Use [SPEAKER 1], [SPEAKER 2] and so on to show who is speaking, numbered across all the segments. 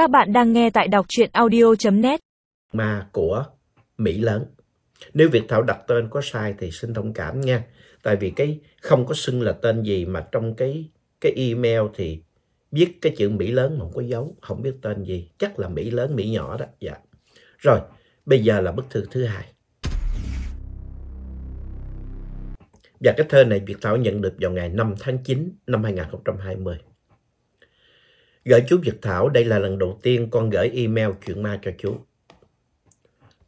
[SPEAKER 1] Các bạn đang nghe tại đọc truyện audio.net.
[SPEAKER 2] mà của Mỹ lớn. Nếu Việt Thảo đặt tên có sai thì xin thông cảm nha. Tại vì cái không có xưng là tên gì mà trong cái cái email thì viết cái chữ Mỹ lớn mà không có dấu, không biết tên gì. Chắc là Mỹ lớn, Mỹ nhỏ đó. Dạ. Rồi, bây giờ là bức thư thứ hai. Và cái thơ này Việt Thảo nhận được vào ngày 5 tháng 9 năm 2020. Gửi chú Việt Thảo, đây là lần đầu tiên con gửi email chuyện ma cho chú.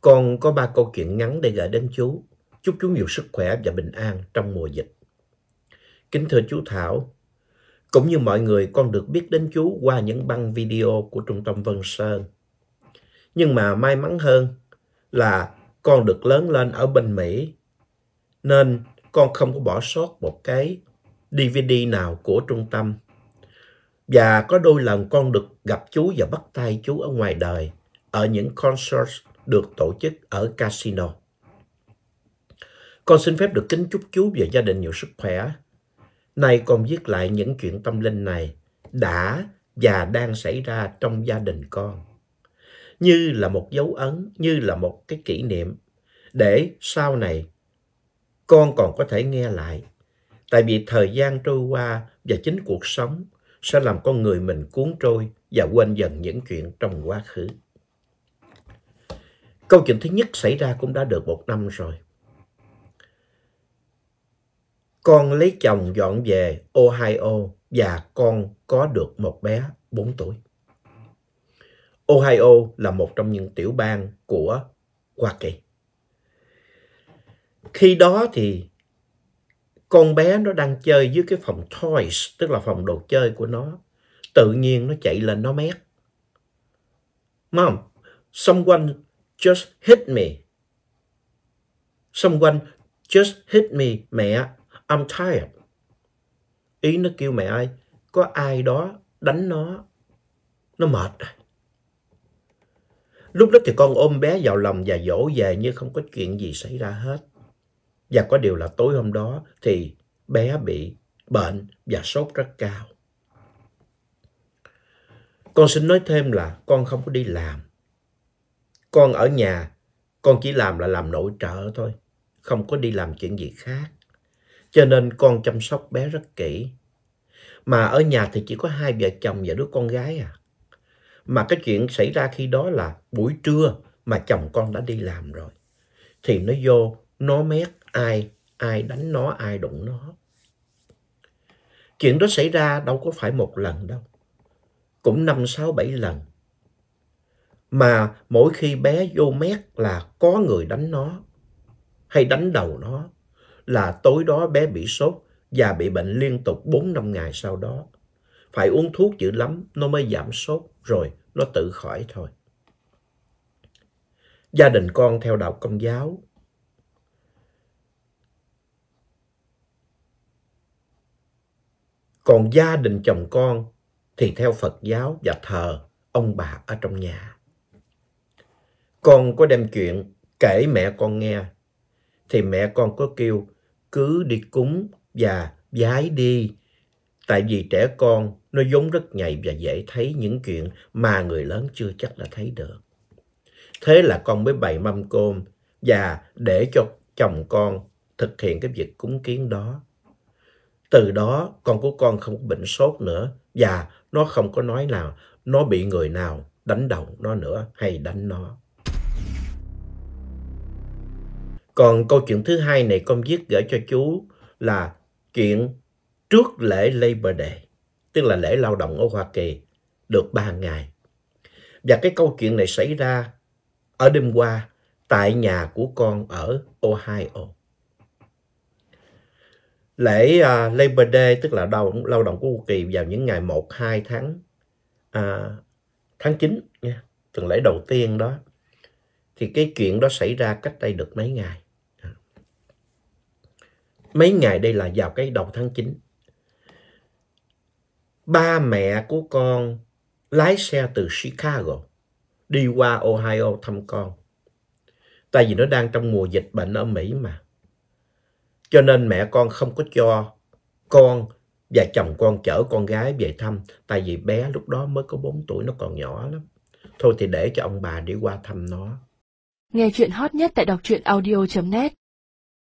[SPEAKER 2] Con có ba câu chuyện ngắn để gửi đến chú. Chúc chú nhiều sức khỏe và bình an trong mùa dịch. Kính thưa chú Thảo, cũng như mọi người con được biết đến chú qua những băng video của Trung tâm Vân Sơn. Nhưng mà may mắn hơn là con được lớn lên ở bên Mỹ nên con không có bỏ sót một cái DVD nào của trung tâm. Và có đôi lần con được gặp chú và bắt tay chú ở ngoài đời ở những concert được tổ chức ở casino. Con xin phép được kính chúc chú và gia đình nhiều sức khỏe. Nay con viết lại những chuyện tâm linh này đã và đang xảy ra trong gia đình con. Như là một dấu ấn, như là một cái kỷ niệm để sau này con còn có thể nghe lại. Tại vì thời gian trôi qua và chính cuộc sống sẽ làm con người mình cuốn trôi và quên dần những chuyện trong quá khứ. Câu chuyện thứ nhất xảy ra cũng đã được một năm rồi. Con lấy chồng dọn về Ohio và con có được một bé 4 tuổi. Ohio là một trong những tiểu bang của Hoa Kỳ. Khi đó thì con bé nó đang chơi dưới cái phòng toys, tức là phòng đồ chơi của nó. Tự nhiên nó chạy lên nó mét. Mom, someone just hit me. Someone just hit me, mẹ. I'm tired. Ý nó kêu mẹ ơi, có ai đó đánh nó. Nó mệt rồi. Lúc đó thì con ôm bé vào lòng và dỗ về như không có chuyện gì xảy ra hết. Và có điều là tối hôm đó thì bé bị bệnh và sốt rất cao. Con xin nói thêm là con không có đi làm. Con ở nhà, con chỉ làm là làm nội trợ thôi, không có đi làm chuyện gì khác. Cho nên con chăm sóc bé rất kỹ. Mà ở nhà thì chỉ có hai vợ chồng và đứa con gái à. Mà cái chuyện xảy ra khi đó là buổi trưa mà chồng con đã đi làm rồi. Thì nó vô, nó mét ai, ai đánh nó, ai đụng nó. Chuyện đó xảy ra đâu có phải một lần đâu. Cũng năm, sáu, bảy lần. Mà mỗi khi bé vô mét là có người đánh nó hay đánh đầu nó là tối đó bé bị sốt và bị bệnh liên tục 4 năm ngày sau đó. Phải uống thuốc dữ lắm nó mới giảm sốt rồi nó tự khỏi thôi. Gia đình con theo đạo công giáo. Còn gia đình chồng con thì theo Phật giáo và thờ ông bà ở trong nhà. Con có đem chuyện kể mẹ con nghe, thì mẹ con có kêu cứ đi cúng và giái đi. Tại vì trẻ con nó vốn rất nhạy và dễ thấy những chuyện mà người lớn chưa chắc đã thấy được. Thế là con mới bày mâm cơm và để cho chồng con thực hiện cái việc cúng kiến đó. Từ đó con của con không có bệnh sốt nữa và nó không có nói nào nó bị người nào đánh đầu nó nữa hay đánh nó. Còn câu chuyện thứ hai này con viết gửi cho chú là chuyện trước lễ Labor Day, tức là lễ lao động ở Hoa Kỳ, được 3 ngày. Và cái câu chuyện này xảy ra ở đêm qua tại nhà của con ở Ohio. Lễ uh, Labor Day tức là lao, lao động của Hoa Kỳ vào những ngày 1, 2 tháng uh, tháng 9 nha, tuần lễ đầu tiên đó. Thì cái chuyện đó xảy ra cách đây được mấy ngày. À. Mấy ngày đây là vào cái đầu tháng 9. Ba mẹ của con lái xe từ Chicago đi qua Ohio thăm con. Tại vì nó đang trong mùa dịch bệnh ở Mỹ mà. Cho nên mẹ con không có cho con Và chồng con chở con gái về thăm, tại vì bé lúc đó mới có 4 tuổi, nó còn nhỏ lắm. Thôi thì để cho ông bà đi qua thăm nó.
[SPEAKER 1] Nghe chuyện hot nhất tại đọc truyện audio.net